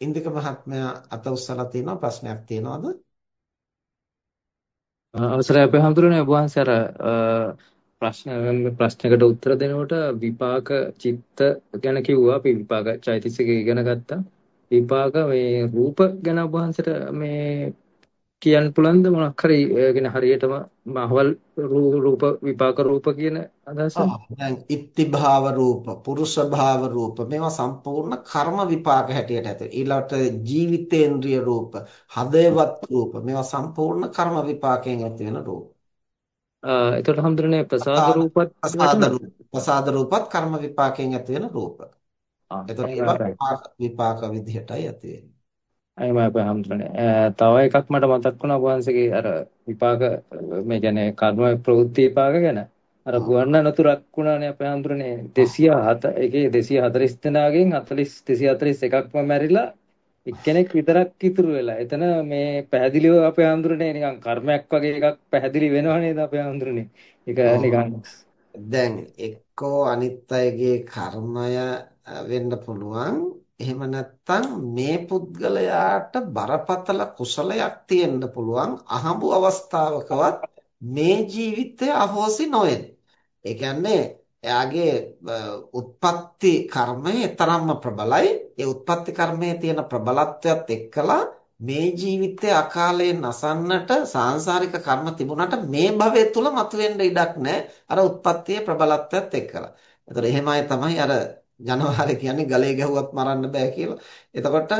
ඉන්දික මහත්මයා අත උස්සලා තියෙනවා ප්‍රශ්නයක් තියෙනවද? අවසරයි අපේ හඳුරන්නේ. ඔබ වහන්සේ අර ප්‍රශ්න ප්‍රශ්නයකට උත්තර දෙනකොට විපාක චිත්ත ගැන කිව්වා. අපි විපාක චෛතසික ඉගෙන ගත්තා. විපාක මේ රූප ගැන ඔබ වහන්සේට මේ කියන්න පුළුවන්ද? මොනක් හරි කියන හරියටම මහවල් රූප විපාක රූප කියන අදහස? දැන් ඉත්ති භාව රූප පුරුෂ භාව රූප මේවා සම්පූර්ණ කර්ම විපාක හැටියට ඇති. ඊළඟට ජීවිතේන්ද්‍රිය රූප හදේවත් රූප මේවා සම්පූර්ණ කර්ම විපාකයෙන් ඇති වෙන රූප. එතකොට හඳුනන්නේ ප්‍රසාද රූපත් ප්‍රසාද රූපත් කර්ම විපාකයෙන් ඇති වෙන රූප. එතකොට ඒවා විපාක විදිහටයි ඇති වෙන්නේ අයම අපේ හැමතුනේ තව එකක් මට මතක් වුණා ඔබ වහන්සේගේ අර විපාක මේ කියන්නේ කර්ම ප්‍රවෘත්ති විපාක ගැන අර ගුවන් අනතුරක් වුණානේ අපේ හැමතුනේ 207 එකේ 240 දෙනාගෙන් 40 241ක්ම මැරිලා එක්කෙනෙක් විතරක් ඉතුරු වෙලා. එතන මේ පැහැදිලිව අපේ හැමතුනේ නිකන් කර්මයක් වගේ එකක් පැහැදිලි වෙනව නේද අපේ හැමතුනේ. ඒක නිකන් දැන් එක්කෝ අනිත් අයගේ කර්මය වෙන්න පුළුවන් එහෙම නැත්නම් මේ පුද්ගලයාට බරපතල කුසලයක් තියෙන්න පුළුවන් අහඹු අවස්ථාවකවත් මේ ජීවිතය අහෝසි නොවෙන. ඒ කියන්නේ එයාගේ උත්පත්ති කර්මය තරම්ම ප්‍රබලයි. ඒ උත්පත්ති කර්මයේ තියෙන ප්‍රබලත්වයත් එක්කලා මේ ජීවිතයේ අකාලයෙන් නසන්නට සාංශාරික කර්ම තිබුණාට මේ භවය තුල මතුවෙන්න ඉඩක් නැහැ. අර උත්පත්තියේ ප්‍රබලත්වයත් එක්කලා. ඒතර එහෙම අය තමයි අර ජනවාරි කියන්නේ ගලේ ගැහුවත් මරන්න බෑ කියලා. එතකොට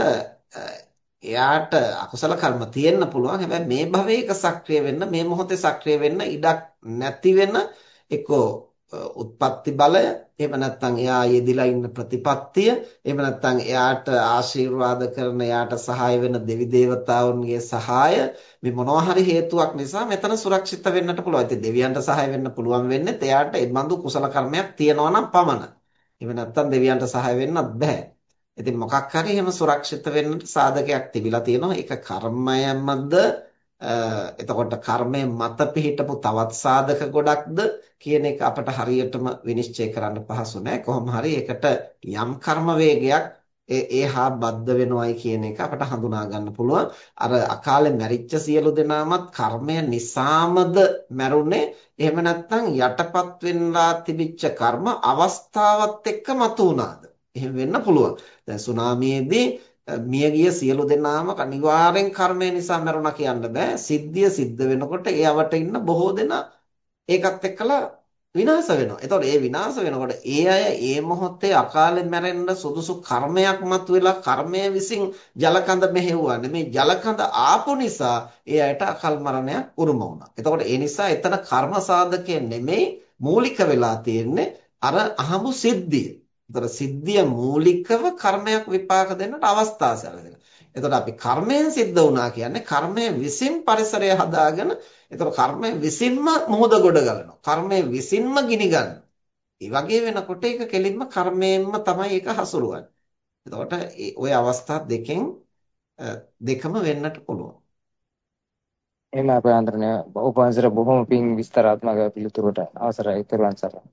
එයාට අකුසල කර්ම තියෙන්න පුළුවන්. හැබැයි මේ භවයක සක්‍රිය වෙන්න මේ මොහොතේ සක්‍රිය වෙන්න ඉඩක් නැති වෙන එක්කෝ උත්පත්ති බලය එහෙම නැත්නම් එයා යෙදිලා ඉන්න ප්‍රතිපත්තිය එහෙම නැත්නම් එයාට ආශිර්වාද කරන එයාට සහාය වෙන දෙවි දේවතාවුන්ගේ සහාය මේ මොනවා හරි හේතුවක් නිසා මෙතන සුරක්ෂිත වෙන්නට පුළුවන්. ඉතින් දෙවියන්ට සහාය වෙන්න පුළුවන් වෙන්නේ එයාට ඒ බඳු කුසල කර්මයක් තියෙනවා නම් පමණයි. එහෙම නැත්නම් දෙවියන්ට සහාය වෙන්නත් බෑ. ඉතින් මොකක් හරි එහෙම සුරක්ෂිත වෙන්න සාධකයක් තිබිලා තියෙනවා. ඒක කර්මයමද එතකොට කර්මය මත පිහිටපු තවත් සාධක ගොඩක්ද කියන එක අපට හරියටම විනිශ්චය කරන්න පහසු නෑ. කොහොම හරි ඒකට යම් කර්ම වේගයක් ඒහා බද්ධ වෙනවයි කියන එක අපට හඳුනා ගන්න පුළුවන්. අර අකාලේ මැරිච්ච සියලු දෙනාමත් කර්මය නිසාමද මැරුණේ එහෙම නැත්නම් යටපත් වෙන්නලා තිබිච්ච කර්ම අවස්ථාවත් එක්ක මතු වුණාද? එහෙම වෙන්න පුළුවන්. දැන් සුනාමියේදී මියගිය සියලු දෙනාම අනිවාර්යෙන් කර්මය නිසා මැරුණා කියන්න බෑ. සිද්ධිය සිද්ධ වෙනකොට ඒ අවට ඉන්න බොහෝ දෙනා ඒකත් එක්කලා විනාශ වෙනවා. එතකොට ඒ විනාශ වෙනකොට ඒ අය ඒ මොහොතේ අකාලේ මැරෙන්න සුදුසු කර්මයක් මතුවෙලා කර්මය විසින් ජලකඳ මෙහෙවුවා. මේ ජලකඳ ආපු නිසා ඒ අයට අකල් මරණයක් උරුම වුණා. එතකොට ඒ නිසා එතන කර්ම සාධකය නෙමෙයි මූලික වෙලා තියෙන්නේ අර අහමු සිද්ධිය. එතකොට සිද්ධිය මූලිකව කර්මයක් විපාක දෙන්නට අවස්ථා සැලසෙනවා. එතකොට අපි කර්මයෙන් සිද්ධ වුණා කියන්නේ කර්මය විසින් පරිසරය හදාගෙන එතකොට කර්මය විසින්ම මොහොත ගොඩ ගලනවා. කර්මය විසින්ම ගිනි ගන්නවා. ඒ වගේ වෙනකොට ඒක කෙලින්ම කර්මයෙන්ම තමයි ඒක හසුරුවන්නේ. එතකොට ওই අවස්ථා දෙකෙන් දෙකම වෙන්නට පුළුවන්. එහෙම අපේ අන්තරනේ උපවංශර බොහොම පිං විස්තරාත්මක පිළිතුරට අවසරයි තෙරුවන් සරණයි.